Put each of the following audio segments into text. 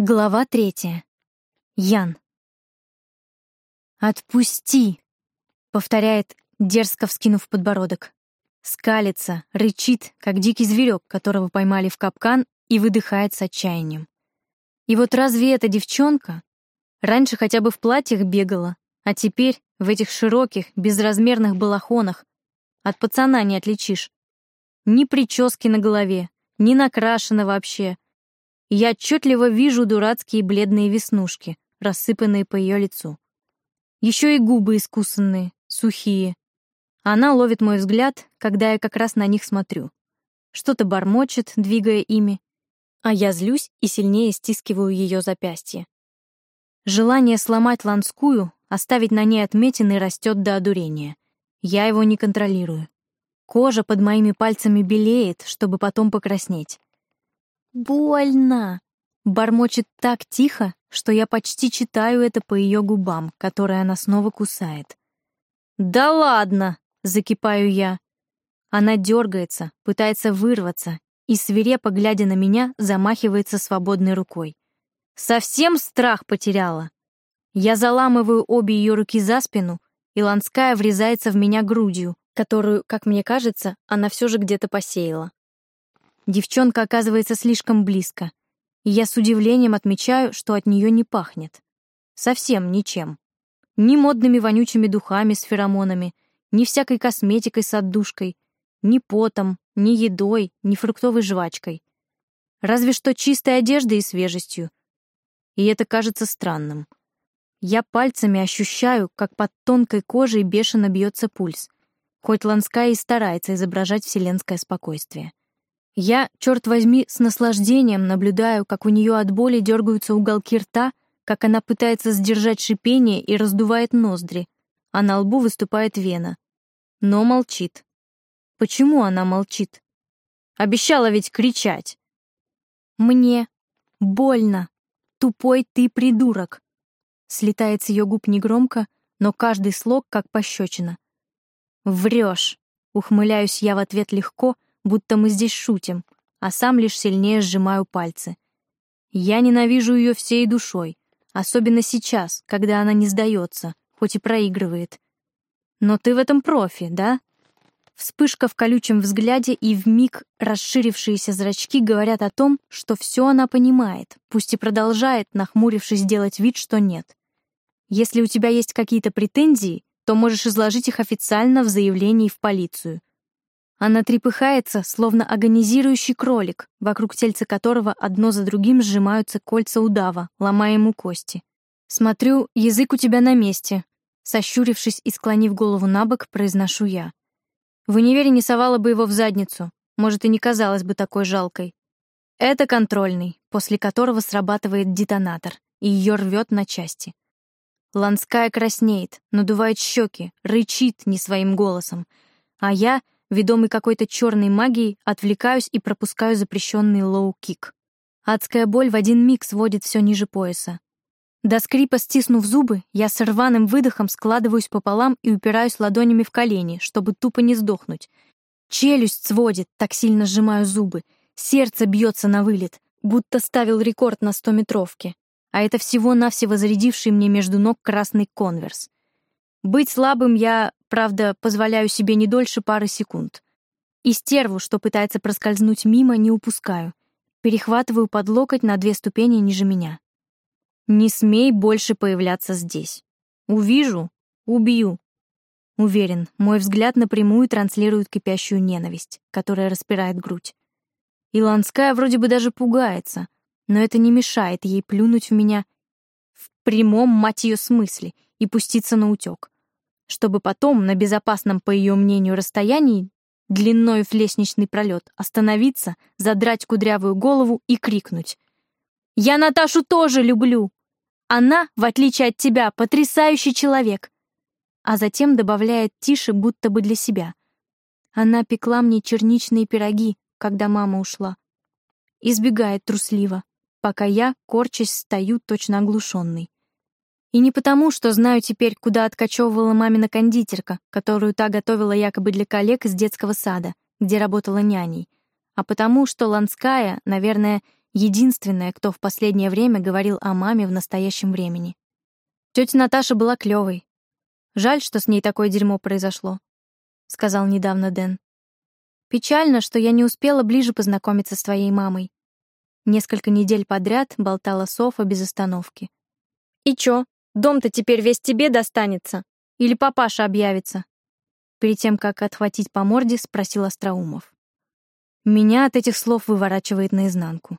Глава третья. Ян. «Отпусти!» — повторяет, дерзко вскинув подбородок. Скалится, рычит, как дикий зверек, которого поймали в капкан, и выдыхает с отчаянием. И вот разве эта девчонка? Раньше хотя бы в платьях бегала, а теперь в этих широких, безразмерных балахонах. От пацана не отличишь. Ни прически на голове, ни накрашена вообще — я отчетливо вижу дурацкие бледные веснушки, рассыпанные по ее лицу. Еще и губы искусанные, сухие. Она ловит мой взгляд, когда я как раз на них смотрю. Что-то бормочет, двигая ими, а я злюсь и сильнее стискиваю ее запястье. Желание сломать ланскую, оставить на ней отметины растет до одурения. Я его не контролирую. Кожа под моими пальцами белеет, чтобы потом покраснеть. «Больно!» Бормочет так тихо, что я почти читаю это по ее губам, которые она снова кусает. «Да ладно!» — закипаю я. Она дергается, пытается вырваться и, свирепо глядя на меня, замахивается свободной рукой. Совсем страх потеряла. Я заламываю обе ее руки за спину, и Ланская врезается в меня грудью, которую, как мне кажется, она все же где-то посеяла. Девчонка оказывается слишком близко, и я с удивлением отмечаю, что от нее не пахнет. Совсем ничем. Ни модными вонючими духами с феромонами, ни всякой косметикой с отдушкой, ни потом, ни едой, ни фруктовой жвачкой. Разве что чистой одеждой и свежестью. И это кажется странным. Я пальцами ощущаю, как под тонкой кожей бешено бьется пульс, хоть Ланская и старается изображать вселенское спокойствие. Я, черт возьми, с наслаждением наблюдаю, как у нее от боли дергаются уголки рта, как она пытается сдержать шипение и раздувает ноздри, а на лбу выступает вена. Но молчит. Почему она молчит? Обещала ведь кричать. «Мне больно. Тупой ты придурок!» Слетает с ее губ негромко, но каждый слог как пощечина. «Врешь!» — ухмыляюсь я в ответ легко — будто мы здесь шутим, а сам лишь сильнее сжимаю пальцы. Я ненавижу ее всей душой, особенно сейчас, когда она не сдается, хоть и проигрывает. Но ты в этом профи, да? Вспышка в колючем взгляде и вмиг расширившиеся зрачки говорят о том, что все она понимает, пусть и продолжает, нахмурившись, делать вид, что нет. Если у тебя есть какие-то претензии, то можешь изложить их официально в заявлении в полицию. Она трепыхается, словно агонизирующий кролик, вокруг тельца которого одно за другим сжимаются кольца удава, ломая ему кости. «Смотрю, язык у тебя на месте», — сощурившись и склонив голову на бок, произношу я. В универе не совала бы его в задницу, может, и не казалась бы такой жалкой. Это контрольный, после которого срабатывает детонатор, и ее рвет на части. Ланская краснеет, надувает щеки, рычит не своим голосом, а я — ведомый какой-то черной магией, отвлекаюсь и пропускаю запрещенный лоу-кик. Адская боль в один миг сводит все ниже пояса. До скрипа стиснув зубы, я с рваным выдохом складываюсь пополам и упираюсь ладонями в колени, чтобы тупо не сдохнуть. Челюсть сводит, так сильно сжимаю зубы. Сердце бьется на вылет, будто ставил рекорд на стометровке. А это всего-навсего зарядивший мне между ног красный конверс. Быть слабым я, правда, позволяю себе не дольше пары секунд. И стерву, что пытается проскользнуть мимо, не упускаю. Перехватываю под локоть на две ступени ниже меня. Не смей больше появляться здесь. Увижу — убью. Уверен, мой взгляд напрямую транслирует кипящую ненависть, которая распирает грудь. Иланская вроде бы даже пугается, но это не мешает ей плюнуть в меня в прямом, мать ее, смысле — и пуститься на утек, чтобы потом на безопасном, по ее мнению, расстоянии, длиной в лестничный пролет, остановиться, задрать кудрявую голову и крикнуть. «Я Наташу тоже люблю! Она, в отличие от тебя, потрясающий человек!» А затем добавляет тише, будто бы для себя. Она пекла мне черничные пироги, когда мама ушла. Избегает трусливо, пока я, корчась, стою точно оглушенный. И не потому, что знаю теперь, куда откачевывала мамина кондитерка, которую та готовила якобы для коллег из детского сада, где работала няней, а потому, что Ланская, наверное, единственная, кто в последнее время говорил о маме в настоящем времени. Тетя Наташа была клевой. Жаль, что с ней такое дерьмо произошло, сказал недавно Дэн. Печально, что я не успела ближе познакомиться с твоей мамой. Несколько недель подряд болтала Софа без остановки. И чё, дом-то теперь весь тебе достанется? Или папаша объявится? Перед тем, как отхватить по морде, спросил Остроумов. Меня от этих слов выворачивает наизнанку.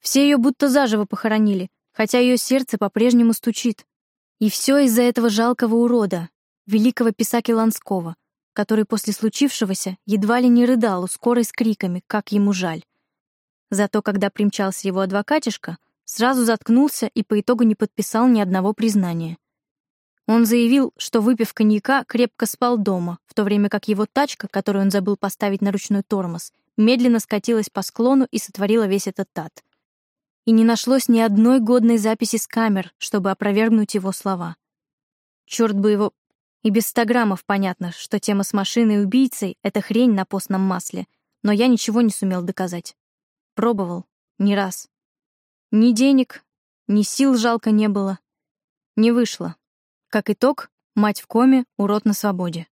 Все ее будто заживо похоронили, хотя ее сердце по-прежнему стучит. И все из-за этого жалкого урода, великого писаки Ланского, который после случившегося едва ли не рыдал у скорой с криками, как ему жаль. Зато когда примчался его адвокатишка, сразу заткнулся и по итогу не подписал ни одного признания. Он заявил, что, выпив коньяка, крепко спал дома, в то время как его тачка, которую он забыл поставить на ручной тормоз, медленно скатилась по склону и сотворила весь этот ад. И не нашлось ни одной годной записи с камер, чтобы опровергнуть его слова. Черт бы его и без ста граммов понятно, что тема с машиной и убийцей — это хрень на постном масле, но я ничего не сумел доказать. Пробовал. Не раз. Ни денег, ни сил жалко не было. Не вышло. Как итог, мать в коме, урод на свободе.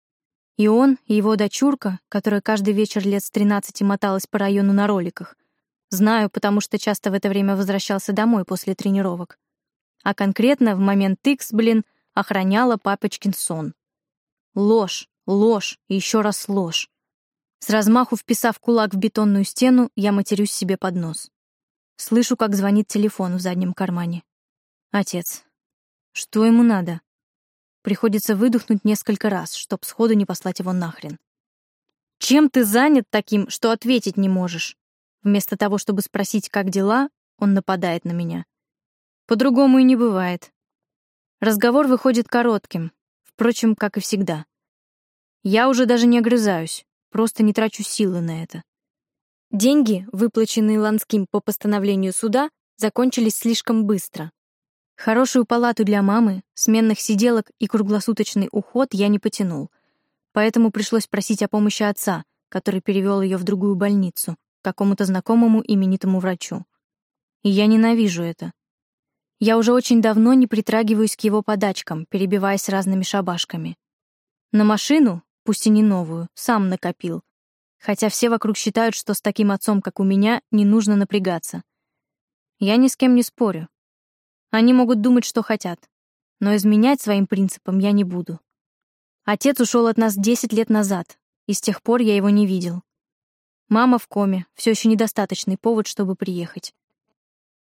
И он, и его дочурка, которая каждый вечер лет с тринадцати моталась по району на роликах. Знаю, потому что часто в это время возвращался домой после тренировок. А конкретно в момент Икс, блин, охраняла папочкин сон. Ложь, ложь и еще раз ложь. С размаху вписав кулак в бетонную стену, я матерюсь себе под нос. Слышу, как звонит телефон в заднем кармане. Отец. Что ему надо? Приходится выдохнуть несколько раз, чтоб сходу не послать его нахрен. Чем ты занят таким, что ответить не можешь? Вместо того, чтобы спросить, как дела, он нападает на меня. По-другому и не бывает. Разговор выходит коротким, впрочем, как и всегда. Я уже даже не огрызаюсь, просто не трачу силы на это. Деньги, выплаченные Ланским по постановлению суда, закончились слишком быстро. Хорошую палату для мамы, сменных сиделок и круглосуточный уход я не потянул, поэтому пришлось просить о помощи отца, который перевел ее в другую больницу, какому-то знакомому именитому врачу. И я ненавижу это. Я уже очень давно не притрагиваюсь к его подачкам, перебиваясь разными шабашками. На машину, пусть и не новую, сам накопил. Хотя все вокруг считают, что с таким отцом, как у меня, не нужно напрягаться. Я ни с кем не спорю. Они могут думать, что хотят. Но изменять своим принципам я не буду. Отец ушел от нас 10 лет назад, и с тех пор я его не видел. Мама в коме, все еще недостаточный повод, чтобы приехать.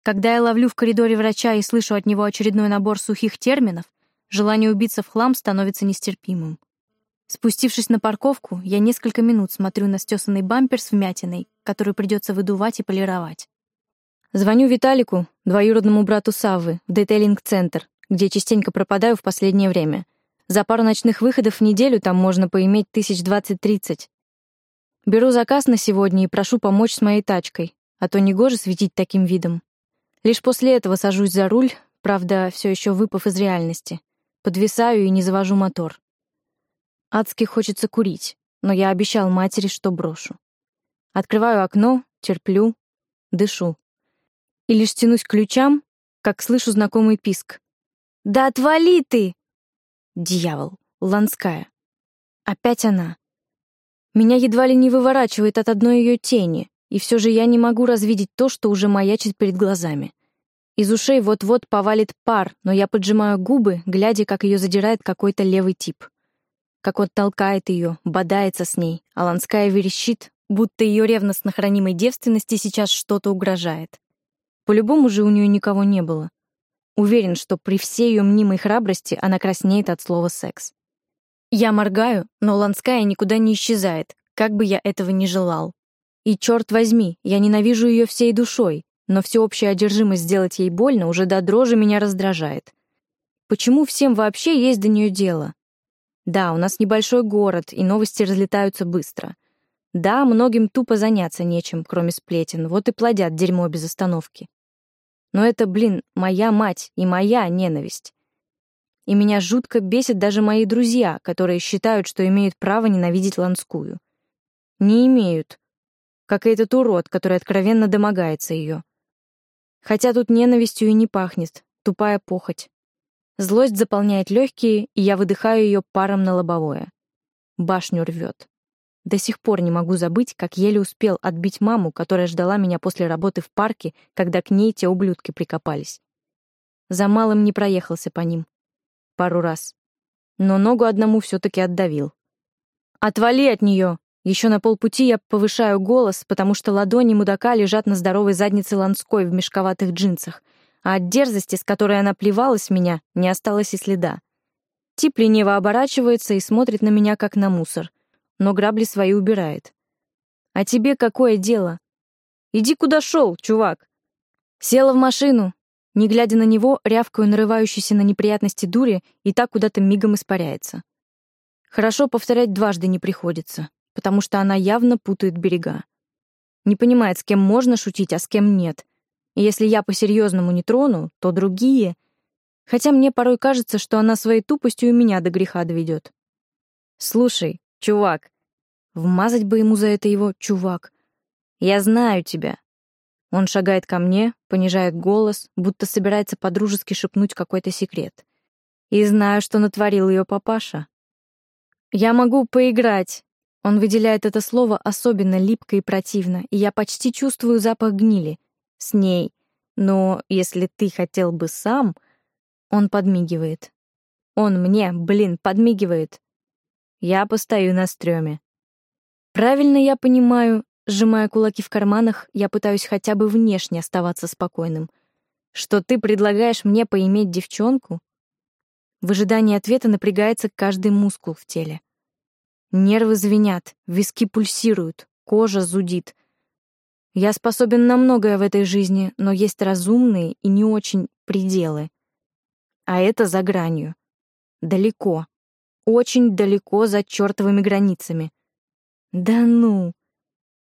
Когда я ловлю в коридоре врача и слышу от него очередной набор сухих терминов, желание убиться в хлам становится нестерпимым. Спустившись на парковку, я несколько минут смотрю на стесанный бампер с вмятиной, который придется выдувать и полировать. Звоню Виталику, двоюродному брату Саввы, в детейлинг-центр, где частенько пропадаю в последнее время. За пару ночных выходов в неделю там можно поиметь тысяч двадцать-тридцать. Беру заказ на сегодня и прошу помочь с моей тачкой, а то негоже светить таким видом. Лишь после этого сажусь за руль, правда, все еще выпав из реальности. Подвисаю и не завожу мотор. Адски хочется курить, но я обещал матери, что брошу. Открываю окно, терплю, дышу. И лишь тянусь к ключам, как слышу знакомый писк. «Да отвали ты!» Дьявол, Ланская. Опять она. Меня едва ли не выворачивает от одной ее тени и все же я не могу развидеть то, что уже маячит перед глазами. Из ушей вот-вот повалит пар, но я поджимаю губы, глядя, как ее задирает какой-то левый тип. Как он толкает ее, бодается с ней, а Ланская верещит, будто ее ревностно хранимой девственности сейчас что-то угрожает. По-любому же у нее никого не было. Уверен, что при всей ее мнимой храбрости она краснеет от слова «секс». Я моргаю, но Ланская никуда не исчезает, как бы я этого ни желал. И черт возьми, я ненавижу ее всей душой, но всеобщая одержимость сделать ей больно уже до дрожи меня раздражает. Почему всем вообще есть до нее дело? Да, у нас небольшой город, и новости разлетаются быстро. Да, многим тупо заняться нечем, кроме сплетен, вот и плодят дерьмо без остановки. Но это, блин, моя мать и моя ненависть. И меня жутко бесит даже мои друзья, которые считают, что имеют право ненавидеть Ланскую. Не имеют, как и этот урод, который откровенно домогается ее. Хотя тут ненавистью и не пахнет, тупая похоть. Злость заполняет легкие, и я выдыхаю ее паром на лобовое. Башню рвет. До сих пор не могу забыть, как еле успел отбить маму, которая ждала меня после работы в парке, когда к ней те ублюдки прикопались. За малым не проехался по ним. Пару раз. Но ногу одному все-таки отдавил. «Отвали от нее!» Еще на полпути я повышаю голос, потому что ладони мудака лежат на здоровой заднице Ланской в мешковатых джинсах, а от дерзости, с которой она плевалась меня, не осталось и следа. Тип лениво оборачивается и смотрит на меня, как на мусор, но грабли свои убирает. «А тебе какое дело? Иди куда шел, чувак!» Села в машину, не глядя на него, рявкаю нарывающийся на неприятности дури, и так куда-то мигом испаряется. Хорошо повторять дважды не приходится потому что она явно путает берега. Не понимает, с кем можно шутить, а с кем нет. И если я по-серьезному не трону, то другие... Хотя мне порой кажется, что она своей тупостью и меня до греха доведет. Слушай, чувак, вмазать бы ему за это его чувак. Я знаю тебя. Он шагает ко мне, понижает голос, будто собирается подружески шепнуть какой-то секрет. И знаю, что натворил ее папаша. Я могу поиграть, он выделяет это слово особенно липко и противно, и я почти чувствую запах гнили. С ней. Но если ты хотел бы сам... Он подмигивает. Он мне, блин, подмигивает. Я постою на стреме. Правильно я понимаю, сжимая кулаки в карманах, я пытаюсь хотя бы внешне оставаться спокойным. Что ты предлагаешь мне поиметь девчонку? В ожидании ответа напрягается каждый мускул в теле. Нервы звенят, виски пульсируют, кожа зудит. Я способен на многое в этой жизни, но есть разумные и не очень пределы. А это за гранью. Далеко. Очень далеко за чертовыми границами. Да ну!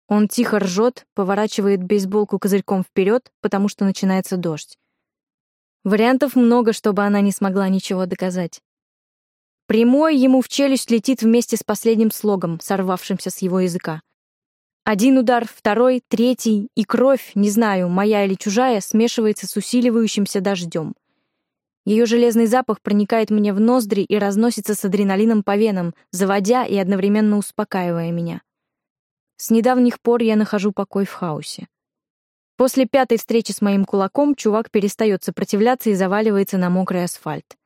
Он тихо ржет, поворачивает бейсболку козырьком вперед, потому что начинается дождь. Вариантов много, чтобы она не смогла ничего доказать. Прямой ему в челюсть летит вместе с последним слогом, сорвавшимся с его языка. Один удар, второй, третий, и кровь, не знаю, моя или чужая, смешивается с усиливающимся дождем. Ее железный запах проникает мне в ноздри и разносится с адреналином по венам, заводя и одновременно успокаивая меня. С недавних пор я нахожу покой в хаосе. После пятой встречи с моим кулаком чувак перестает сопротивляться и заваливается на мокрый асфальт.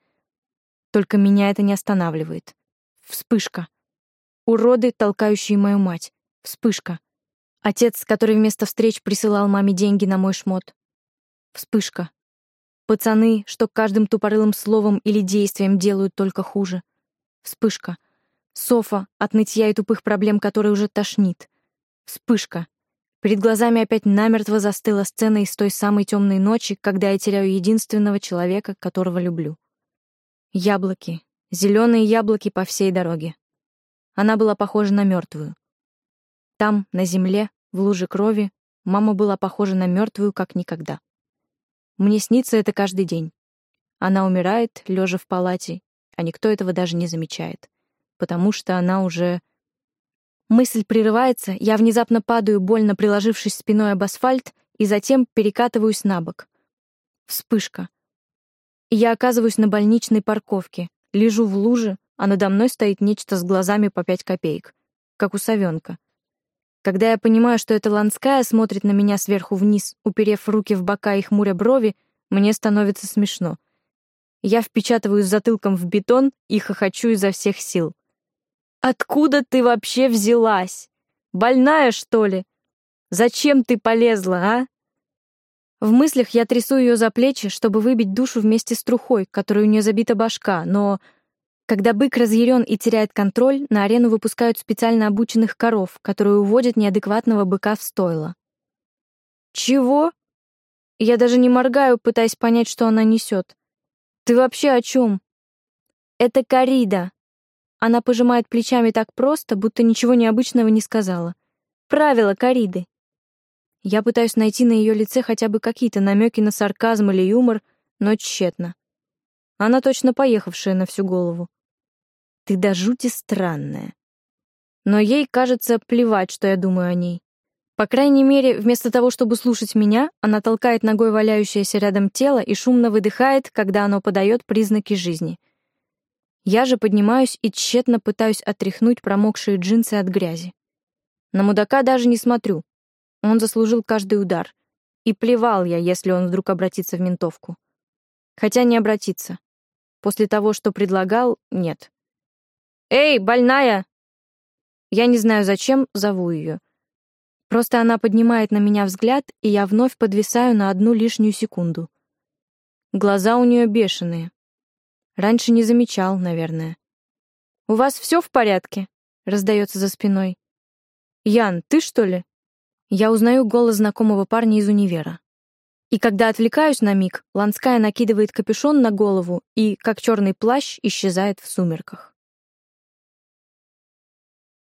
Только меня это не останавливает. Вспышка. Уроды, толкающие мою мать. Вспышка. Отец, который вместо встреч присылал маме деньги на мой шмот. Вспышка. Пацаны, что каждым тупорылым словом или действием делают только хуже. Вспышка. Софа от нытья и тупых проблем, которые уже тошнит. Вспышка. Перед глазами опять намертво застыла сцена из той самой темной ночи, когда я теряю единственного человека, которого люблю. Яблоки, зеленые яблоки по всей дороге. Она была похожа на мертвую. Там, на земле, в луже крови, мама была похожа на мертвую, как никогда. Мне снится это каждый день. Она умирает, лежа в палате, а никто этого даже не замечает, потому что она уже... Мысль прерывается, я внезапно падаю, больно приложившись спиной об асфальт, и затем перекатываюсь на бок. Вспышка я оказываюсь на больничной парковке, лежу в луже, а надо мной стоит нечто с глазами по пять копеек, как у совенка. Когда я понимаю, что эта Ланская смотрит на меня сверху вниз, уперев руки в бока и хмуря брови, мне становится смешно. Я впечатываюсь затылком в бетон и хохочу изо всех сил. «Откуда ты вообще взялась? Больная, что ли? Зачем ты полезла, а?» В мыслях я трясу ее за плечи, чтобы выбить душу вместе с трухой, которой у нее забита башка, но... Когда бык разъярен и теряет контроль, на арену выпускают специально обученных коров, которые уводят неадекватного быка в стойло. «Чего?» Я даже не моргаю, пытаясь понять, что она несет. «Ты вообще о чем?» «Это корида». Она пожимает плечами так просто, будто ничего необычного не сказала. «Правила кориды. Я пытаюсь найти на ее лице хотя бы какие-то намеки на сарказм или юмор, но тщетно. Она точно поехавшая на всю голову. Ты до жути странная. Но ей, кажется, плевать, что я думаю о ней. По крайней мере, вместо того, чтобы слушать меня, она толкает ногой валяющееся рядом тело и шумно выдыхает, когда оно подает признаки жизни. Я же поднимаюсь и тщетно пытаюсь отряхнуть промокшие джинсы от грязи. На мудака даже не смотрю. Он заслужил каждый удар. И плевал я, если он вдруг обратится в ментовку. Хотя не обратится. После того, что предлагал, нет. «Эй, больная!» Я не знаю зачем, зову ее. Просто она поднимает на меня взгляд, и я вновь подвисаю на одну лишнюю секунду. Глаза у нее бешеные. Раньше не замечал, наверное. «У вас все в порядке?» — раздается за спиной. «Ян, ты что ли?» Я узнаю голос знакомого парня из универа. И когда отвлекаюсь на миг, Ланская накидывает капюшон на голову и, как черный плащ, исчезает в сумерках.